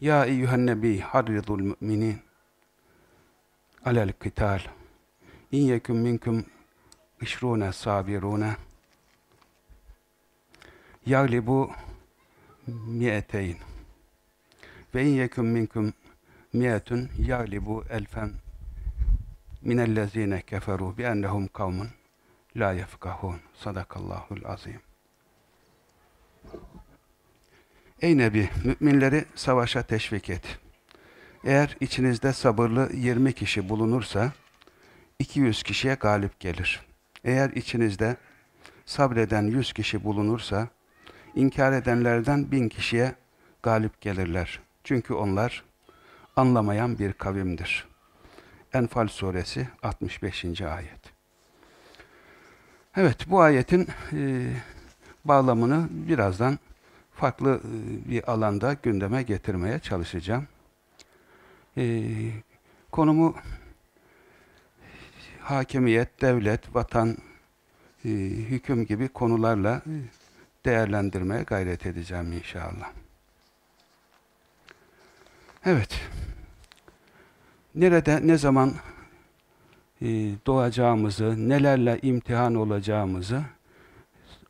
Ya eyyühen nebi harridul müminin. Alel kital in yekun minkum işrune sabirune yaglibu mi'eteyn. Ve in yekun minkum mi'etun yaglibu elfen minellezine keferu bi ennehum kavmun la yefkahun sadakallahul azim Ey Nebi, müminleri savaşa teşvik et. Eğer içinizde sabırlı 20 kişi bulunursa, 200 kişiye galip gelir. Eğer içinizde sabreden 100 kişi bulunursa, inkar edenlerden bin kişiye galip gelirler. Çünkü onlar anlamayan bir kavimdir. Enfal suresi 65. ayet. Evet, bu ayetin e, bağlamını birazdan farklı e, bir alanda gündeme getirmeye çalışacağım. Ee, konumu hakimiyet, devlet, vatan, e, hüküm gibi konularla değerlendirmeye gayret edeceğim inşallah. Evet. Nerede, ne zaman e, doğacağımızı, nelerle imtihan olacağımızı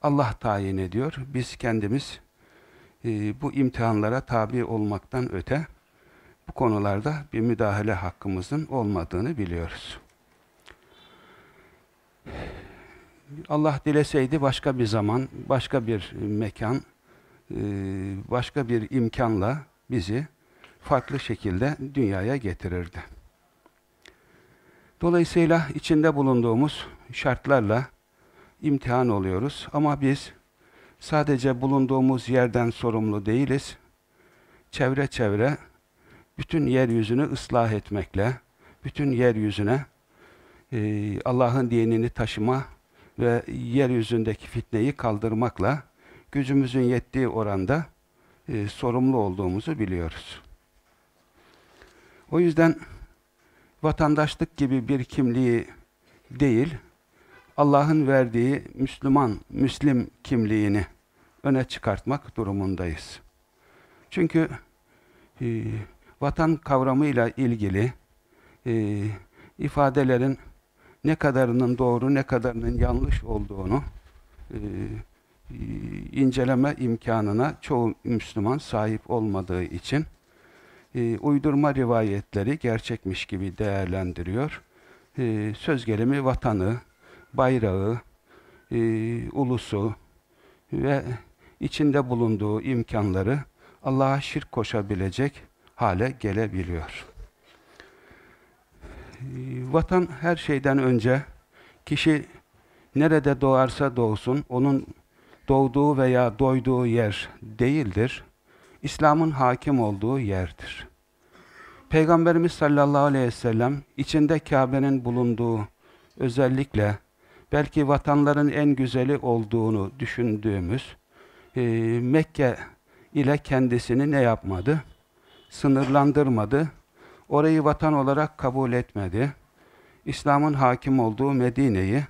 Allah tayin ediyor. Biz kendimiz e, bu imtihanlara tabi olmaktan öte bu konularda bir müdahale hakkımızın olmadığını biliyoruz. Allah dileseydi başka bir zaman, başka bir mekan, e, başka bir imkanla bizi farklı şekilde dünyaya getirirdi. Dolayısıyla içinde bulunduğumuz şartlarla imtihan oluyoruz ama biz sadece bulunduğumuz yerden sorumlu değiliz. Çevre çevre bütün yeryüzünü ıslah etmekle, bütün yeryüzüne e, Allah'ın dinini taşıma ve yeryüzündeki fitneyi kaldırmakla gücümüzün yettiği oranda e, sorumlu olduğumuzu biliyoruz. O yüzden vatandaşlık gibi bir kimliği değil, Allah'ın verdiği Müslüman, Müslim kimliğini öne çıkartmak durumundayız. Çünkü e, vatan kavramıyla ilgili e, ifadelerin ne kadarının doğru, ne kadarının yanlış olduğunu e, inceleme imkanına çoğu Müslüman sahip olmadığı için e, uydurma rivayetleri gerçekmiş gibi değerlendiriyor. E, söz gelimi vatanı, bayrağı, e, ulusu ve içinde bulunduğu imkanları Allah'a şirk koşabilecek hale gelebiliyor. E, vatan her şeyden önce kişi nerede doğarsa doğsun, onun doğduğu veya doyduğu yer değildir. İslam'ın hakim olduğu yerdir. Peygamberimiz sallallahu aleyhi ve sellem içinde Kabe'nin bulunduğu özellikle belki vatanların en güzeli olduğunu düşündüğümüz e, Mekke ile kendisini ne yapmadı? Sınırlandırmadı. Orayı vatan olarak kabul etmedi. İslam'ın hakim olduğu Medine'yi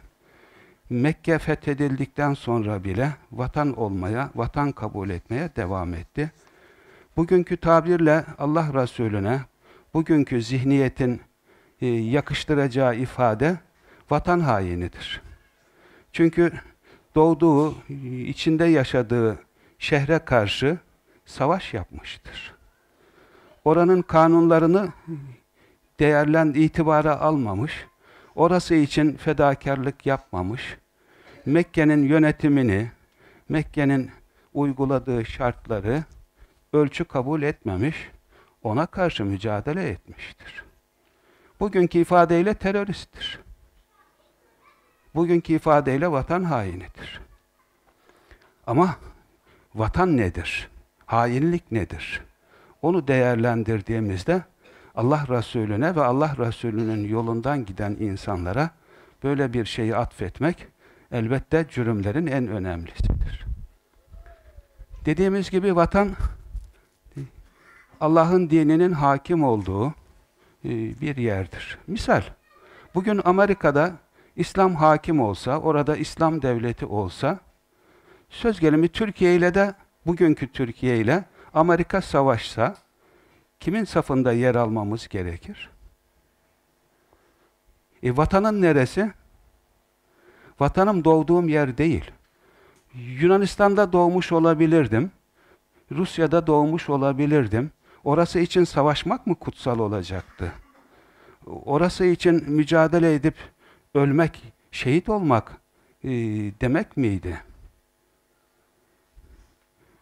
Mekke fethedildikten sonra bile vatan olmaya, vatan kabul etmeye devam etti. Bugünkü tabirle Allah Resulüne, bugünkü zihniyetin e, yakıştıracağı ifade vatan hainidir. Çünkü doğduğu, içinde yaşadığı şehre karşı savaş yapmıştır. Oranın kanunlarını değerlen itibara almamış, orası için fedakarlık yapmamış, Mekke'nin yönetimini, Mekke'nin uyguladığı şartları ölçü kabul etmemiş, ona karşı mücadele etmiştir. Bugünkü ifadeyle teröristtir. Bugünkü ifadeyle vatan hainidir. Ama vatan nedir? Hainlik nedir? Onu değerlendirdiğimizde Allah Resulüne ve Allah Resulü'nün yolundan giden insanlara böyle bir şeyi atfetmek elbette cürümlerin en önemlisidir. Dediğimiz gibi vatan Allah'ın dininin hakim olduğu e, bir yerdir. Misal, bugün Amerika'da İslam hakim olsa, orada İslam devleti olsa, söz gelimi Türkiye ile de, bugünkü Türkiye ile Amerika savaşsa, kimin safında yer almamız gerekir? E, vatanın neresi? Vatanım doğduğum yer değil. Yunanistan'da doğmuş olabilirdim. Rusya'da doğmuş olabilirdim. Orası için savaşmak mı kutsal olacaktı? Orası için mücadele edip ölmek, şehit olmak e, demek miydi?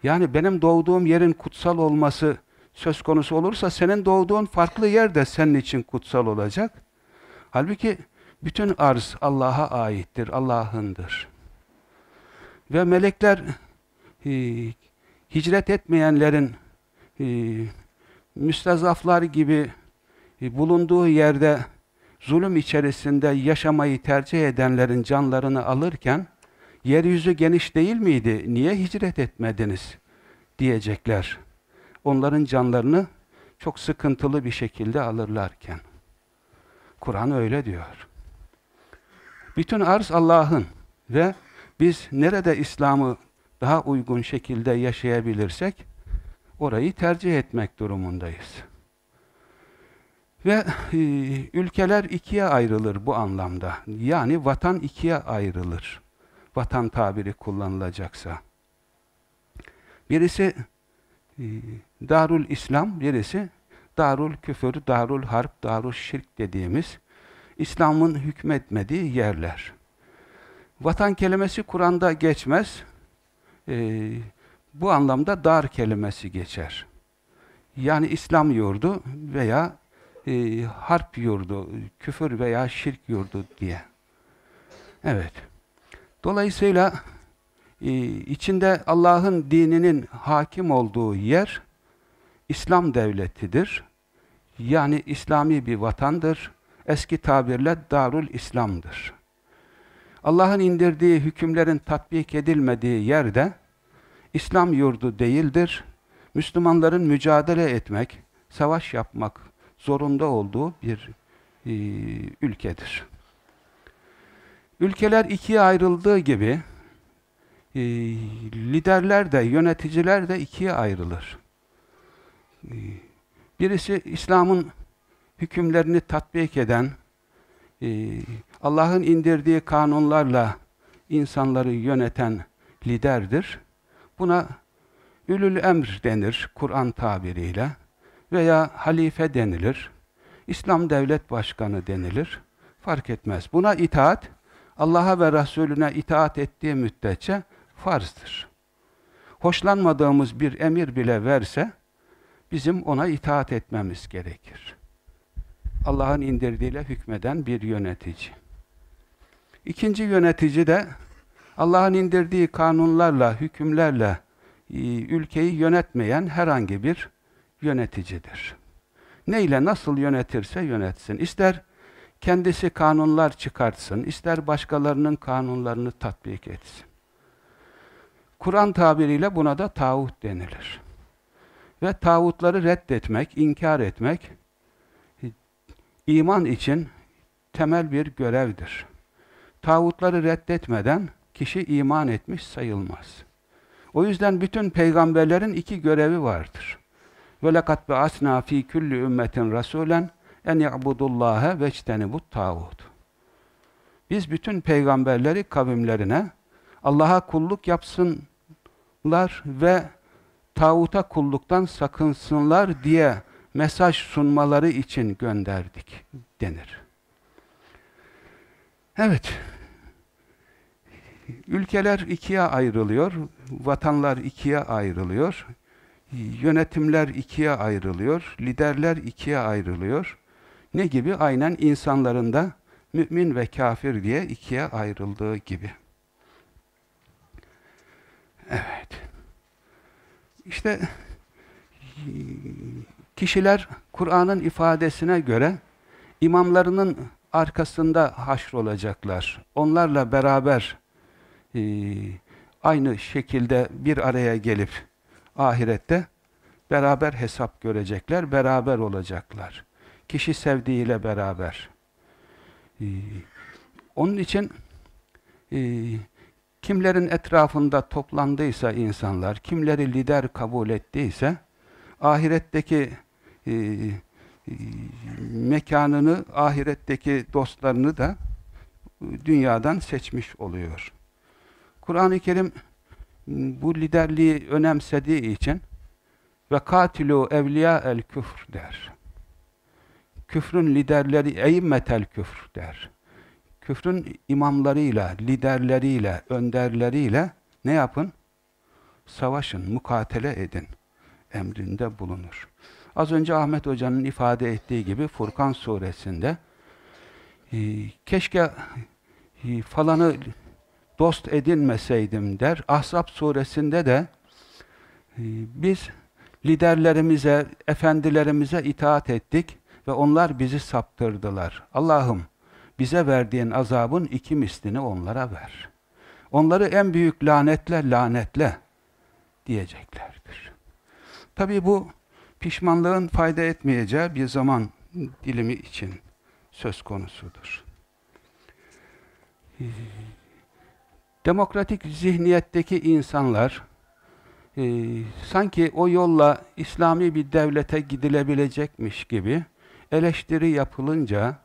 Yani benim doğduğum yerin kutsal olması söz konusu olursa senin doğduğun farklı yer de senin için kutsal olacak. Halbuki bütün arz Allah'a aittir, Allah'ındır. Ve melekler e, hicret etmeyenlerin e, müstezaflar gibi e, bulunduğu yerde zulüm içerisinde yaşamayı tercih edenlerin canlarını alırken yeryüzü geniş değil miydi? Niye hicret etmediniz? diyecekler. Onların canlarını çok sıkıntılı bir şekilde alırlarken. Kur'an öyle diyor. Bütün arz Allah'ın ve biz nerede İslam'ı daha uygun şekilde yaşayabilirsek orayı tercih etmek durumundayız. Ve e, ülkeler ikiye ayrılır bu anlamda. Yani vatan ikiye ayrılır. Vatan tabiri kullanılacaksa. Birisi e, Darul İslam, birisi Darul Küfür, Darul Harp, Darul Şirk dediğimiz İslam'ın hükmetmediği yerler. Vatan kelimesi Kur'an'da geçmez. Ee, bu anlamda dar kelimesi geçer. Yani İslam yurdu veya e, harp yurdu, küfür veya şirk yurdu diye. Evet. Dolayısıyla e, içinde Allah'ın dininin hakim olduğu yer İslam devletidir. Yani İslami bir vatandır. Eski tabirle Darul İslam'dır. Allah'ın indirdiği hükümlerin tatbik edilmediği yerde İslam yurdu değildir. Müslümanların mücadele etmek, savaş yapmak zorunda olduğu bir e, ülkedir. Ülkeler ikiye ayrıldığı gibi e, liderler de, yöneticiler de ikiye ayrılır. E, birisi İslam'ın hükümlerini tatbik eden, e, Allah'ın indirdiği kanunlarla insanları yöneten liderdir. Buna ülül emr denir Kur'an tabiriyle veya halife denilir. İslam devlet başkanı denilir. Fark etmez. Buna itaat Allah'a ve Resulüne itaat ettiği müddetçe farzdır. Hoşlanmadığımız bir emir bile verse bizim ona itaat etmemiz gerekir. Allah'ın indirdiğiyle hükmeden bir yönetici. İkinci yönetici de Allah'ın indirdiği kanunlarla, hükümlerle e, ülkeyi yönetmeyen herhangi bir yöneticidir. Neyle nasıl yönetirse yönetsin. İster kendisi kanunlar çıkartsın, ister başkalarının kanunlarını tatbik etsin. Kur'an tabiriyle buna da tağut denilir. Ve tağutları reddetmek, inkar etmek iman için temel bir görevdir. Tağutları reddetmeden kişi iman etmiş sayılmaz. O yüzden bütün peygamberlerin iki görevi vardır. Ve lekad be'asna fi kulli ümmetin rasulen en ya'budullaha ve ictenibut tağut. Biz bütün peygamberleri kavimlerine Allah'a kulluk yapsınlar ve tağuta kulluktan sakınsınlar diye mesaj sunmaları için gönderdik denir. Evet, ülkeler ikiye ayrılıyor, vatanlar ikiye ayrılıyor, yönetimler ikiye ayrılıyor, liderler ikiye ayrılıyor. Ne gibi? Aynen insanların da mümin ve kafir diye ikiye ayrıldığı gibi. Evet. İşte kişiler Kur'an'ın ifadesine göre imamlarının arkasında haşrolacaklar. Onlarla beraber e, aynı şekilde bir araya gelip ahirette beraber hesap görecekler, beraber olacaklar. Kişi sevdiğiyle beraber. E, onun için e, kimlerin etrafında toplandıysa insanlar, kimleri lider kabul ettiyse, ahiretteki e, e, mekanını, ahiretteki dostlarını da dünyadan seçmiş oluyor. Kur'an-ı Kerim bu liderliği önemsediği için ve katilu evliya el küfr der. Küfrün liderleri eymmetel küfr der. Küfrün imamlarıyla, liderleriyle, önderleriyle ne yapın? Savaşın, mukatele edin emrinde bulunur. Az önce Ahmet Hoca'nın ifade ettiği gibi Furkan suresinde e, keşke e, falanı dost edinmeseydim der. Ahzab suresinde de e, biz liderlerimize, efendilerimize itaat ettik ve onlar bizi saptırdılar. Allah'ım bize verdiğin azabın iki mislini onlara ver. Onları en büyük lanetle lanetle diyeceklerdir. Tabi bu pişmanlığın fayda etmeyeceği bir zaman dilimi için söz konusudur. Demokratik zihniyetteki insanlar e, sanki o yolla İslami bir devlete gidilebilecekmiş gibi eleştiri yapılınca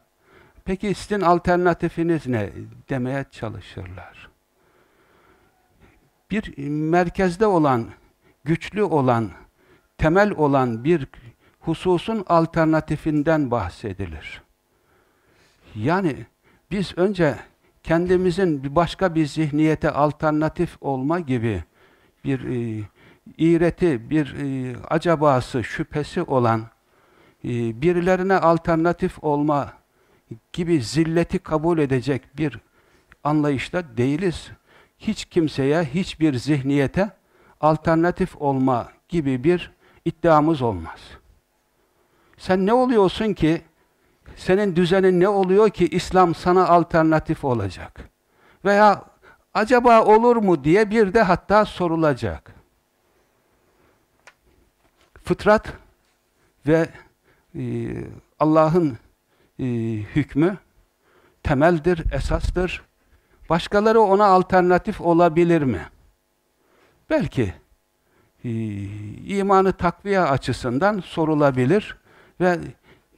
peki sizin alternatifiniz ne demeye çalışırlar. Bir merkezde olan, güçlü olan, temel olan bir hususun alternatifinden bahsedilir. Yani biz önce kendimizin başka bir zihniyete alternatif olma gibi bir e, iğreti, bir e, acabası, şüphesi olan e, birilerine alternatif olma gibi zilleti kabul edecek bir anlayışta değiliz. Hiç kimseye, hiçbir zihniyete alternatif olma gibi bir iddiamız olmaz. Sen ne oluyorsun ki senin düzenin ne oluyor ki İslam sana alternatif olacak? Veya acaba olur mu diye bir de hatta sorulacak. Fıtrat ve e, Allah'ın e, hükmü temeldir, esastır. Başkaları ona alternatif olabilir mi? Belki e, imanı takviye açısından sorulabilir ve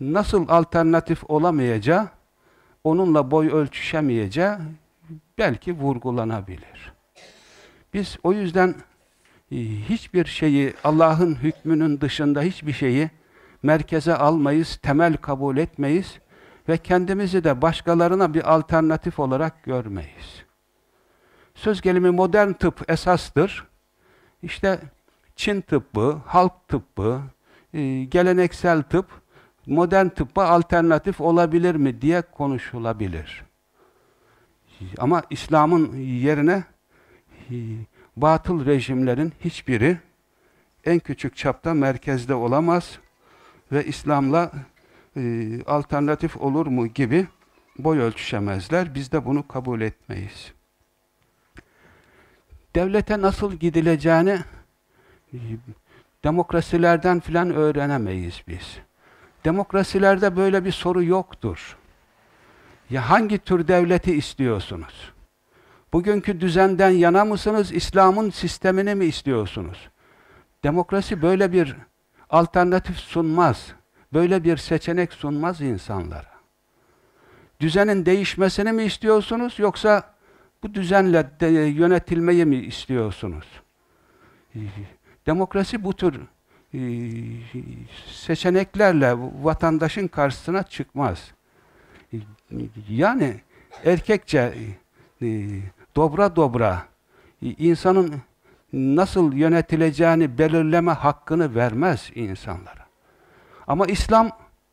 nasıl alternatif olamayacağı, onunla boy ölçüşemeyeceği belki vurgulanabilir. Biz o yüzden e, hiçbir şeyi Allah'ın hükmünün dışında hiçbir şeyi merkeze almayız, temel kabul etmeyiz ve kendimizi de başkalarına bir alternatif olarak görmeyiz. Söz gelimi modern tıp esastır. İşte Çin tıbbı, halk tıbbı, e, geleneksel tıp modern tıbba alternatif olabilir mi diye konuşulabilir. Ama İslam'ın yerine e, batıl rejimlerin hiçbiri en küçük çapta merkezde olamaz ve İslam'la e, alternatif olur mu gibi boy ölçüşemezler. Biz de bunu kabul etmeyiz. Devlete nasıl gidileceğini e, demokrasilerden filan öğrenemeyiz biz. Demokrasilerde böyle bir soru yoktur. Ya hangi tür devleti istiyorsunuz? Bugünkü düzenden yana mısınız, İslam'ın sistemini mi istiyorsunuz? Demokrasi böyle bir alternatif sunmaz. Böyle bir seçenek sunmaz insanlara. Düzenin değişmesini mi istiyorsunuz yoksa bu düzenle de yönetilmeyi mi istiyorsunuz? Demokrasi bu tür seçeneklerle vatandaşın karşısına çıkmaz. E, yani erkekçe e, dobra dobra insanın nasıl yönetileceğini belirleme hakkını vermez insanlara. Ama İslam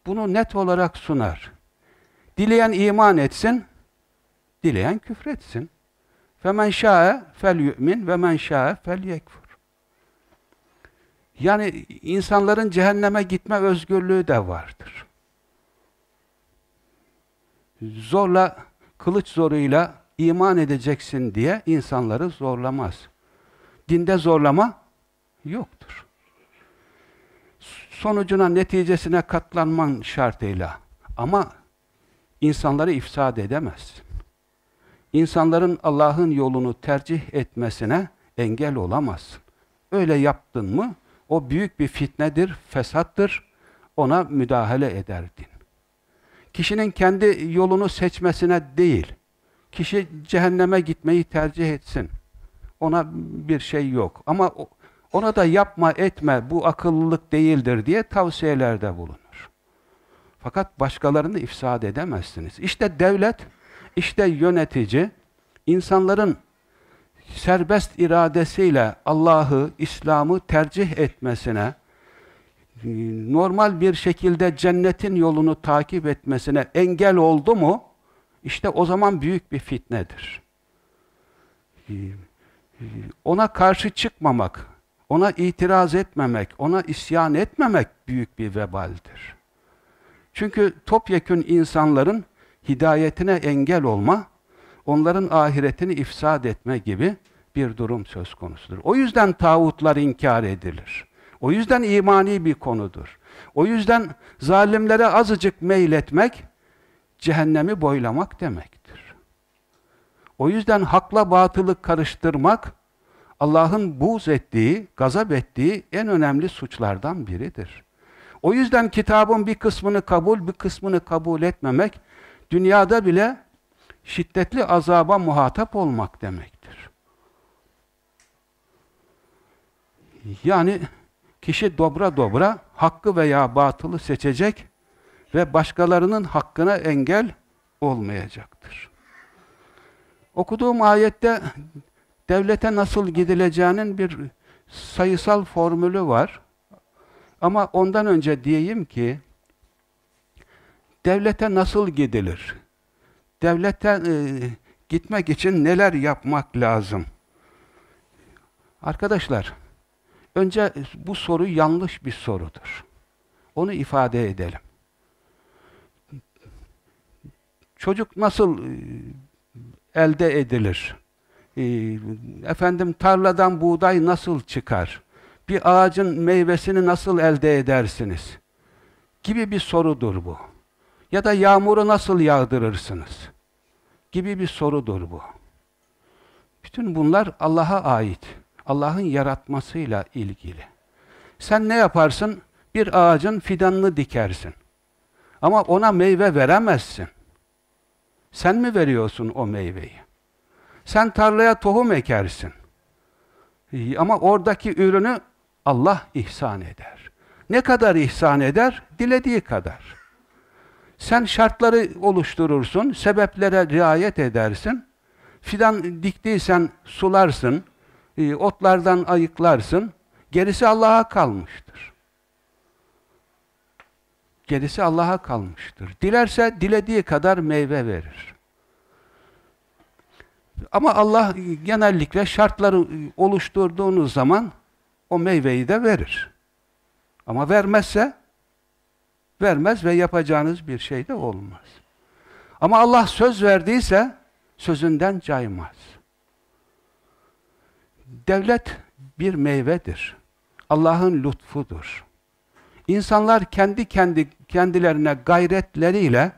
bunu net olarak sunar. Dileyen iman etsin, dileyen küfretsin. Yu'min ve men şa'e fel yekfur. Yani insanların cehenneme gitme özgürlüğü de vardır. Zorla, kılıç zoruyla iman edeceksin diye insanları zorlamaz. Dinde zorlama yoktur. Sonucuna, neticesine katlanman şartıyla. Ama insanları ifsad edemezsin. İnsanların Allah'ın yolunu tercih etmesine engel olamazsın. Öyle yaptın mı, o büyük bir fitnedir, fesattır, ona müdahale ederdin. Kişinin kendi yolunu seçmesine değil, kişi cehenneme gitmeyi tercih etsin. Ona bir şey yok. Ama ona da yapma etme, bu akıllılık değildir diye tavsiyelerde bulunur. Fakat başkalarını ifsad edemezsiniz. İşte devlet, işte yönetici, insanların serbest iradesiyle Allah'ı, İslam'ı tercih etmesine, normal bir şekilde cennetin yolunu takip etmesine engel oldu mu, işte o zaman büyük bir fitnedir. Ona karşı çıkmamak, ona itiraz etmemek, ona isyan etmemek büyük bir vebaldir. Çünkü topyekün insanların hidayetine engel olma, onların ahiretini ifsad etme gibi bir durum söz konusudur. O yüzden tağutlar inkar edilir. O yüzden imani bir konudur. O yüzden zalimlere azıcık meyletmek, cehennemi boylamak demektir. O yüzden hakla batılı karıştırmak, Allah'ın buğz ettiği, gazap ettiği en önemli suçlardan biridir. O yüzden kitabın bir kısmını kabul, bir kısmını kabul etmemek, dünyada bile şiddetli azaba muhatap olmak demektir. Yani kişi dobra dobra hakkı veya batılı seçecek ve başkalarının hakkına engel olmayacaktır. Okuduğum ayette devlete nasıl gidileceğinin bir sayısal formülü var. Ama ondan önce diyeyim ki devlete nasıl gidilir? Devlete e, gitmek için neler yapmak lazım? Arkadaşlar, önce bu soru yanlış bir sorudur. Onu ifade edelim. Çocuk nasıl e, elde edilir? E, efendim tarladan buğday nasıl çıkar? Bir ağacın meyvesini nasıl elde edersiniz? Gibi bir sorudur bu. Ya da yağmuru nasıl yağdırırsınız? Gibi bir sorudur bu. Bütün bunlar Allah'a ait. Allah'ın yaratmasıyla ilgili. Sen ne yaparsın? Bir ağacın fidanını dikersin. Ama ona meyve veremezsin. Sen mi veriyorsun o meyveyi? Sen tarlaya tohum ekersin. Ama oradaki ürünü Allah ihsan eder. Ne kadar ihsan eder? Dilediği kadar. Sen şartları oluşturursun, sebeplere riayet edersin. Fidan diktiysen sularsın, e, otlardan ayıklarsın. Gerisi Allah'a kalmıştır. Gerisi Allah'a kalmıştır. Dilerse dilediği kadar meyve verir. Ama Allah genellikle şartları oluşturduğunuz zaman o meyveyi de verir. Ama vermezse vermez ve yapacağınız bir şey de olmaz. Ama Allah söz verdiyse sözünden caymaz. Devlet bir meyvedir. Allah'ın lütfudur. İnsanlar kendi kendi kendilerine gayretleriyle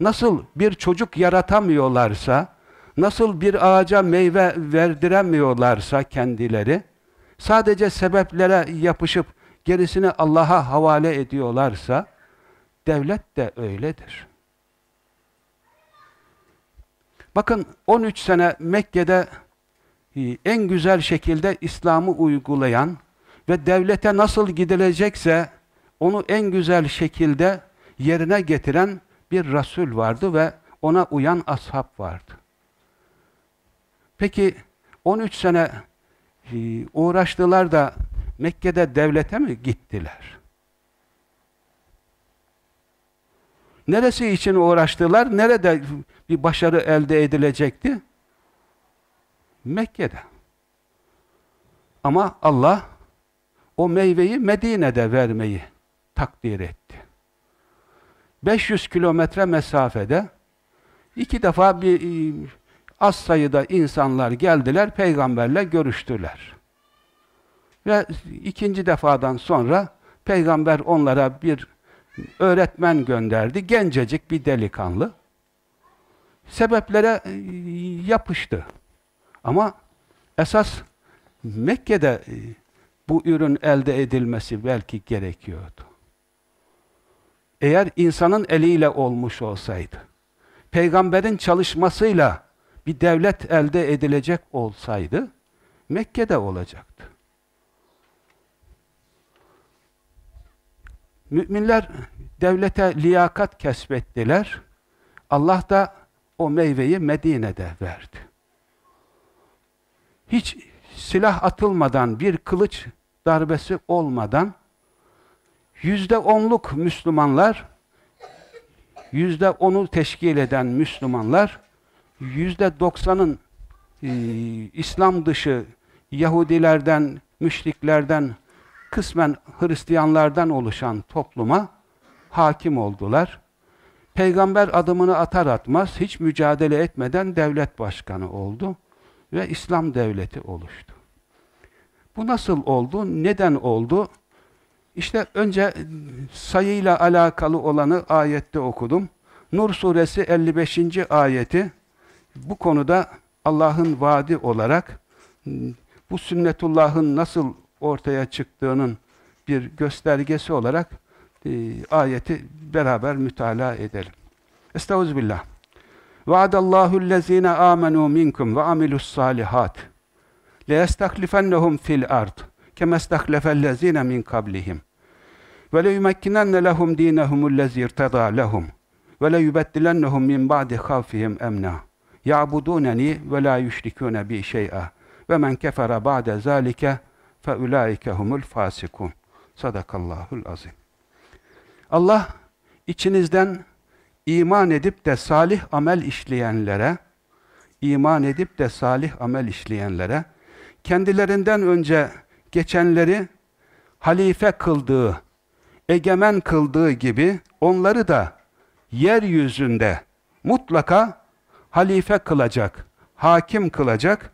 nasıl bir çocuk yaratamıyorlarsa, nasıl bir ağaca meyve verdiremiyorlarsa kendileri, sadece sebeplere yapışıp gerisini Allah'a havale ediyorlarsa, devlet de öyledir. Bakın 13 sene Mekke'de e, en güzel şekilde İslam'ı uygulayan ve devlete nasıl gidilecekse onu en güzel şekilde yerine getiren bir Resul vardı ve ona uyan ashab vardı. Peki 13 sene e, uğraştılar da Mekke'de devlete mi gittiler? Neresi için uğraştılar? Nerede bir başarı elde edilecekti? Mekke'de. Ama Allah o meyveyi Medine'de vermeyi takdir etti. 500 kilometre mesafede iki defa bir az sayıda insanlar geldiler, peygamberle görüştüler. Ve ikinci defadan sonra peygamber onlara bir öğretmen gönderdi. Gencecik bir delikanlı. Sebeplere e, yapıştı. Ama esas Mekke'de e, bu ürün elde edilmesi belki gerekiyordu. Eğer insanın eliyle olmuş olsaydı, peygamberin çalışmasıyla bir devlet elde edilecek olsaydı, Mekke'de olacaktı. Müminler devlete liyakat kesbettiler. Allah da o meyveyi Medine'de verdi. Hiç silah atılmadan, bir kılıç darbesi olmadan yüzde onluk Müslümanlar, yüzde onu teşkil eden Müslümanlar, yüzde doksanın e, İslam dışı Yahudilerden, müşriklerden, kısmen Hristiyanlardan oluşan topluma hakim oldular. Peygamber adımını atar atmaz hiç mücadele etmeden devlet başkanı oldu ve İslam devleti oluştu. Bu nasıl oldu? Neden oldu? İşte önce sayıyla alakalı olanı ayette okudum. Nur suresi 55. ayeti bu konuda Allah'ın vaadi olarak bu sünnetullah'ın nasıl ortaya çıktığının bir göstergesi olarak e, ayeti beraber mütalaa edelim. Estağfirullah. Vaadallahu allazina amenu minkum ve amilus salihat. لَيَسْتَخْلِفَنَّهُمْ فِي الْأَرْضِ كَمَا اسْتَخْلَفَ الَّذ۪ينَ مِنْ قَبْلِهِمْ وَلَيُمَكِّنَنَّ لَهُمْ دِينَهُمُ الَّذ۪ي ارْتَضَى لَهُمْ وَلَيُبَدِّلَنَّهُمْ مِنْ بَعْدِ خَوْفِهِمْ اَمْنًا يَعْبُدُونَنِي وَلَا يُشْرِكُونَ بِي شَيْئًا وَمَنْ كَفَرَ بَعْدَ ذَٰلِكَ fe ulaike humul fasikun. Sadakallahul azim. Allah içinizden iman edip de salih amel işleyenlere iman edip de salih amel işleyenlere kendilerinden önce geçenleri halife kıldığı, egemen kıldığı gibi onları da yeryüzünde mutlaka halife kılacak, hakim kılacak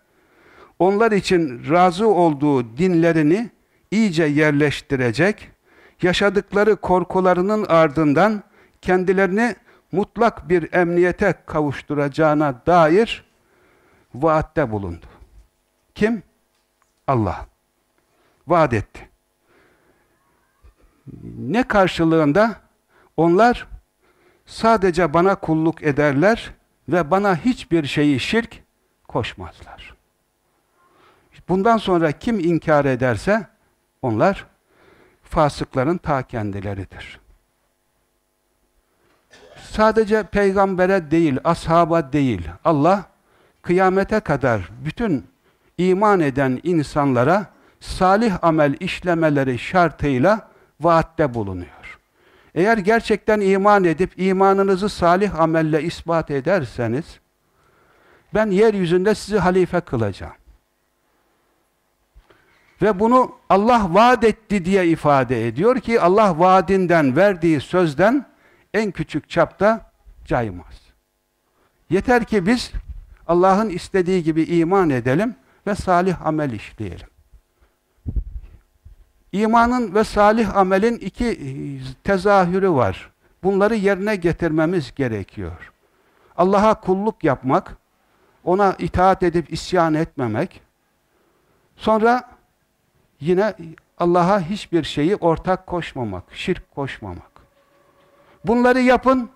onlar için razı olduğu dinlerini iyice yerleştirecek, yaşadıkları korkularının ardından kendilerini mutlak bir emniyete kavuşturacağına dair vaatte bulundu. Kim? Allah. Vaat etti. Ne karşılığında? Onlar sadece bana kulluk ederler ve bana hiçbir şeyi şirk koşmazlar. Bundan sonra kim inkar ederse onlar fasıkların ta kendileridir. Sadece peygambere değil, ashaba değil, Allah kıyamete kadar bütün iman eden insanlara salih amel işlemeleri şartıyla vaatte bulunuyor. Eğer gerçekten iman edip imanınızı salih amelle ispat ederseniz, ben yeryüzünde sizi halife kılacağım. Ve bunu Allah vaat etti diye ifade ediyor ki Allah vaadinden verdiği sözden en küçük çapta caymaz. Yeter ki biz Allah'ın istediği gibi iman edelim ve salih amel işleyelim. İmanın ve salih amelin iki e, tezahürü var. Bunları yerine getirmemiz gerekiyor. Allah'a kulluk yapmak, ona itaat edip isyan etmemek, sonra Yine Allah'a hiçbir şeyi ortak koşmamak, şirk koşmamak. Bunları yapın,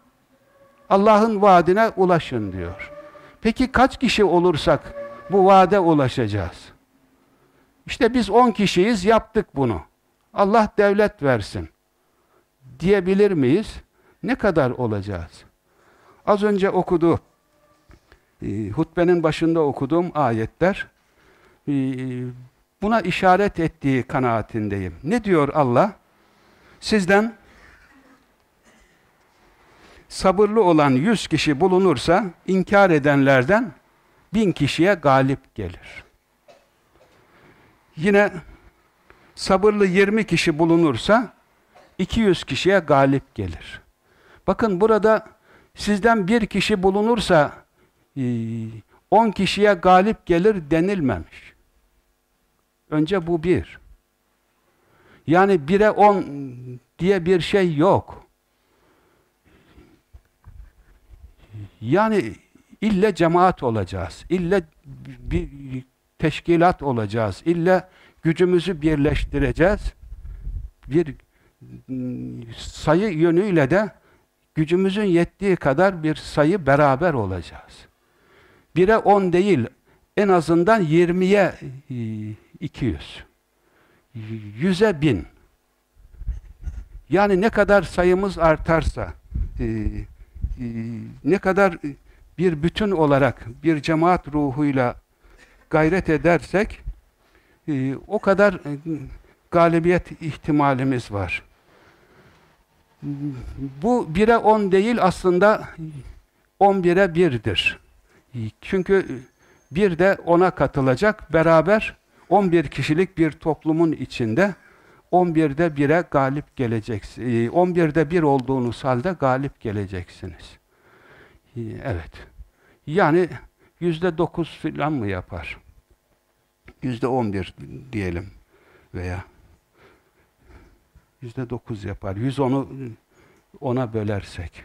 Allah'ın vaadine ulaşın diyor. Peki kaç kişi olursak bu vaade ulaşacağız? İşte biz 10 kişiyiz yaptık bunu. Allah devlet versin. Diyebilir miyiz? Ne kadar olacağız? Az önce okudu, e, hutbenin başında okuduğum ayetler e, buna işaret ettiği kanaatindeyim. Ne diyor Allah? Sizden sabırlı olan yüz kişi bulunursa inkar edenlerden bin kişiye galip gelir. Yine sabırlı 20 kişi bulunursa 200 kişiye galip gelir. Bakın burada sizden bir kişi bulunursa 10 kişiye galip gelir denilmemiş. Önce bu bir. Yani bire 10 diye bir şey yok. Yani ille cemaat olacağız. İlle bir teşkilat olacağız. İlle gücümüzü birleştireceğiz. Bir sayı yönüyle de gücümüzün yettiği kadar bir sayı beraber olacağız. Bire on değil, en azından yirmiye iki yüz. Yüze bin. Yani ne kadar sayımız artarsa, e, e, ne kadar bir bütün olarak, bir cemaat ruhuyla gayret edersek, e, o kadar galibiyet ihtimalimiz var. Bu bire on değil aslında on bire birdir. Çünkü bir de ona katılacak beraber 11 kişilik bir toplumun içinde 11'de 1'e galip geleceksiniz. 11'de 1 olduğunuz halde galip geleceksiniz. Evet. Yani yüzde dokuz filan mı yapar? Yüzde on bir diyelim veya yüzde dokuz yapar. Yüz onu ona bölersek.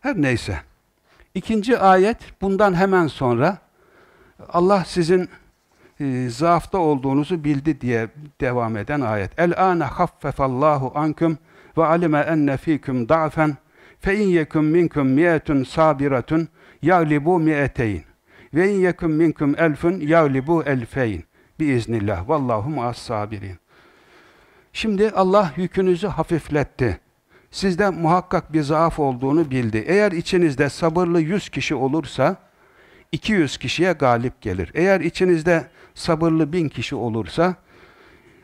Her neyse. İkinci ayet bundan hemen sonra Allah sizin e, zaafta olduğunuzu bildi diye devam eden ayet. El-âne haffefallahu ankum ve alime enne fîküm da'fen fe in yekum minkum miyetun sabiratun yaglibu miyeteyn ve in yekum minkum elfun yaglibu elfeyn biiznillah vallahu ma'as sabirin. Şimdi Allah yükünüzü hafifletti. Sizde muhakkak bir zaaf olduğunu bildi. Eğer içinizde sabırlı yüz kişi olursa 200 kişiye galip gelir. Eğer içinizde sabırlı bin kişi olursa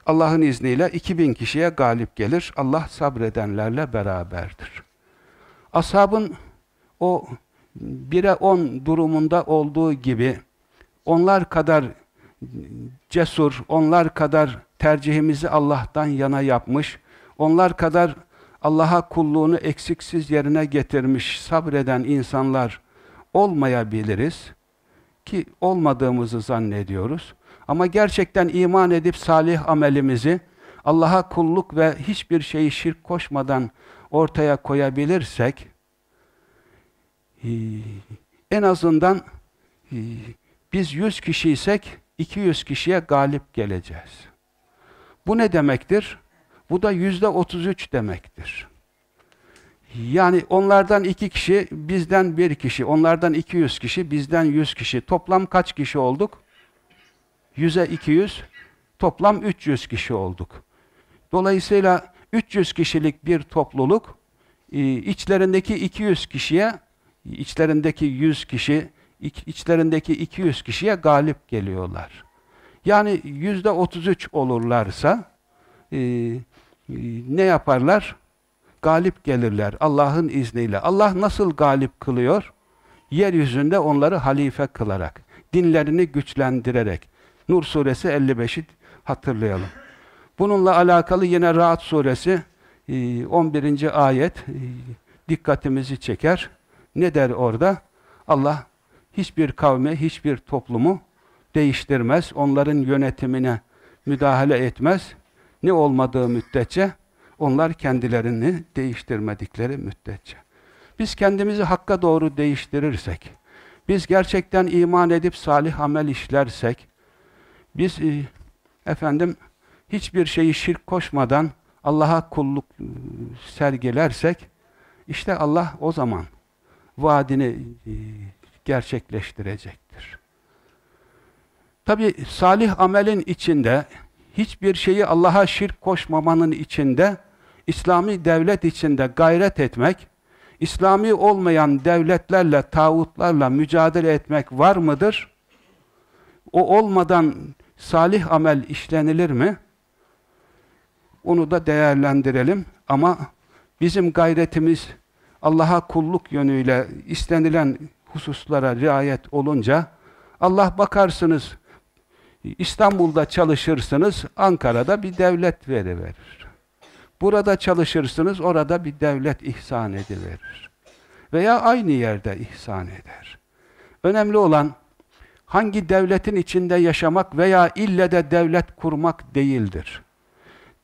Allah'ın izniyle 2000 kişiye galip gelir. Allah sabredenlerle beraberdir. Ashabın o 1'e 10 durumunda olduğu gibi onlar kadar cesur, onlar kadar tercihimizi Allah'tan yana yapmış, onlar kadar Allah'a kulluğunu eksiksiz yerine getirmiş, sabreden insanlar olmayabiliriz ki olmadığımızı zannediyoruz. Ama gerçekten iman edip salih amelimizi Allah'a kulluk ve hiçbir şeyi şirk koşmadan ortaya koyabilirsek e, en azından e, biz 100 kişiysek 200 kişiye galip geleceğiz. Bu ne demektir? Bu da yüzde 33 demektir. Yani onlardan iki kişi, bizden bir kişi, onlardan 200 kişi, bizden 100 kişi. Toplam kaç kişi olduk? 100'e 200, toplam 300 kişi olduk. Dolayısıyla 300 kişilik bir topluluk, e, içlerindeki 200 kişiye, içlerindeki 100 kişi, içlerindeki 200 kişiye galip geliyorlar. Yani yüzde 33 olurlarsa, e, e, ne yaparlar? galip gelirler Allah'ın izniyle. Allah nasıl galip kılıyor? Yeryüzünde onları halife kılarak, dinlerini güçlendirerek. Nur suresi 55'i hatırlayalım. Bununla alakalı yine Rahat suresi 11. E, ayet e, dikkatimizi çeker. Ne der orada? Allah hiçbir kavme, hiçbir toplumu değiştirmez. Onların yönetimine müdahale etmez. Ne olmadığı müddetçe onlar kendilerini değiştirmedikleri müddetçe. Biz kendimizi hakka doğru değiştirirsek, biz gerçekten iman edip salih amel işlersek, biz e, efendim hiçbir şeyi şirk koşmadan Allah'a kulluk e, sergilersek, işte Allah o zaman vaadini e, gerçekleştirecektir. Tabi salih amelin içinde, hiçbir şeyi Allah'a şirk koşmamanın içinde, İslami devlet içinde gayret etmek, İslami olmayan devletlerle, tağutlarla mücadele etmek var mıdır? O olmadan salih amel işlenilir mi? Onu da değerlendirelim ama bizim gayretimiz Allah'a kulluk yönüyle istenilen hususlara riayet olunca Allah bakarsınız İstanbul'da çalışırsınız Ankara'da bir devlet veriverir. Burada çalışırsınız orada bir devlet ihsan ediverir. Veya aynı yerde ihsan eder. Önemli olan hangi devletin içinde yaşamak veya ille de devlet kurmak değildir.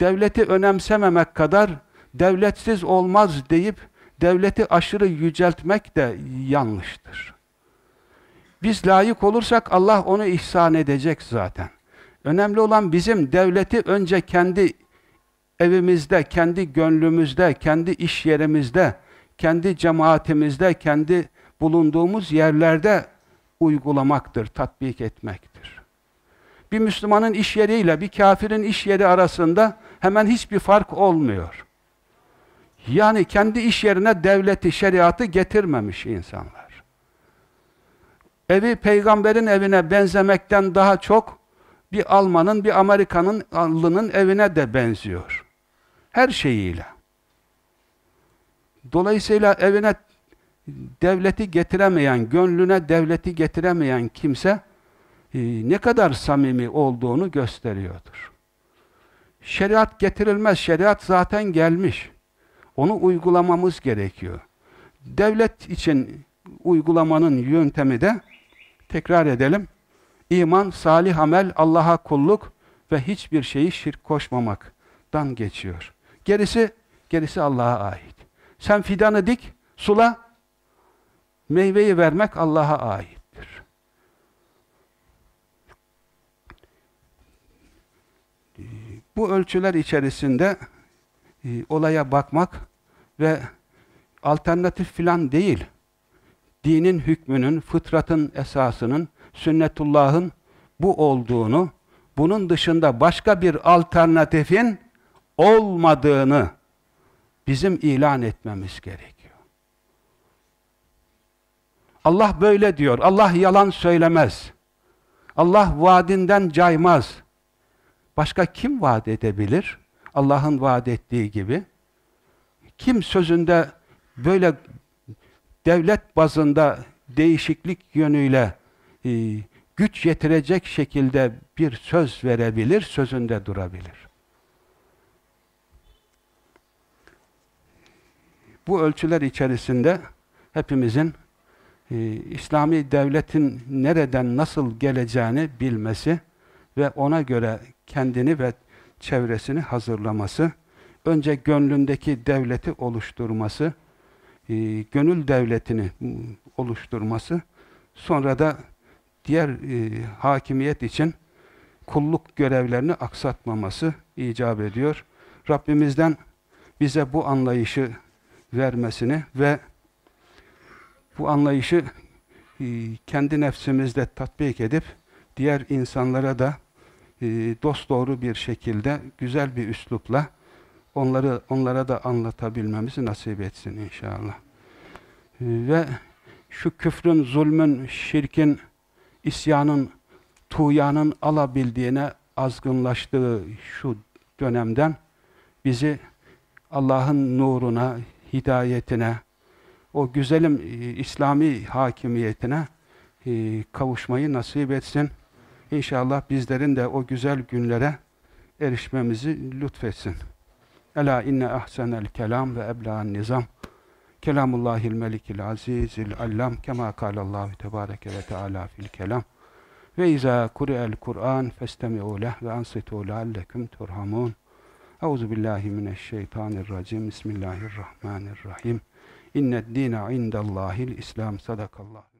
Devleti önemsememek kadar devletsiz olmaz deyip devleti aşırı yüceltmek de yanlıştır. Biz layık olursak Allah onu ihsan edecek zaten. Önemli olan bizim devleti önce kendi evimizde, kendi gönlümüzde, kendi iş yerimizde, kendi cemaatimizde, kendi bulunduğumuz yerlerde uygulamaktır, tatbik etmektir. Bir Müslümanın iş yeriyle bir kafirin iş yeri arasında hemen hiçbir fark olmuyor. Yani kendi iş yerine devleti, şeriatı getirmemiş insanlar. Evi peygamberin evine benzemekten daha çok bir Almanın, bir Amerikanın, Allı'nın evine de benziyor. Her şeyiyle. Dolayısıyla evine devleti getiremeyen, gönlüne devleti getiremeyen kimse e, ne kadar samimi olduğunu gösteriyordur. Şeriat getirilmez, şeriat zaten gelmiş. Onu uygulamamız gerekiyor. Devlet için uygulamanın yöntemi de tekrar edelim. İman, salih amel, Allah'a kulluk ve hiçbir şeyi şirk koşmamaktan geçiyor. Gerisi, gerisi Allah'a ait. Sen fidanı dik, sula, meyveyi vermek Allah'a aittir. Bu ölçüler içerisinde e, olaya bakmak ve alternatif filan değil, dinin hükmünün, fıtratın esasının, sünnetullahın bu olduğunu, bunun dışında başka bir alternatifin olmadığını bizim ilan etmemiz gerekiyor. Allah böyle diyor. Allah yalan söylemez. Allah vaadinden caymaz. Başka kim vaat edebilir? Allah'ın vaat ettiği gibi. Kim sözünde böyle devlet bazında değişiklik yönüyle e, güç yetirecek şekilde bir söz verebilir, sözünde durabilir. Bu ölçüler içerisinde hepimizin e, İslami devletin nereden nasıl geleceğini bilmesi ve ona göre kendini ve çevresini hazırlaması, önce gönlündeki devleti oluşturması, e, gönül devletini oluşturması, sonra da diğer e, hakimiyet için kulluk görevlerini aksatmaması icap ediyor. Rabbimizden bize bu anlayışı vermesini ve bu anlayışı e, kendi nefsimizde tatbik edip diğer insanlara da e, dost doğru bir şekilde güzel bir üslupla onları onlara da anlatabilmemizi nasip etsin inşallah. E, ve şu küfrün, zulmün, şirkin, isyanın, tuğyanın alabildiğine azgınlaştığı şu dönemden bizi Allah'ın nuruna, hidayetine, o güzelim e, İslami hakimiyetine e, kavuşmayı nasip etsin. İnşallah bizlerin de o güzel günlere erişmemizi lütfetsin. Ela inne ahsenel kelam ve ebla'n nizam. Kelamullahil melikil azizil allam kema kâlallahu tebâreke ve teâlâ fil kelam. Ve izâ kuri'el Kur'an festemi'û leh ve ansitû leallekum turhamun. Euzu billahi mineşşeytanirracim. Bismillahirrahmanirrahim. İnned dîne indellâhil İslam. Sadakallahu.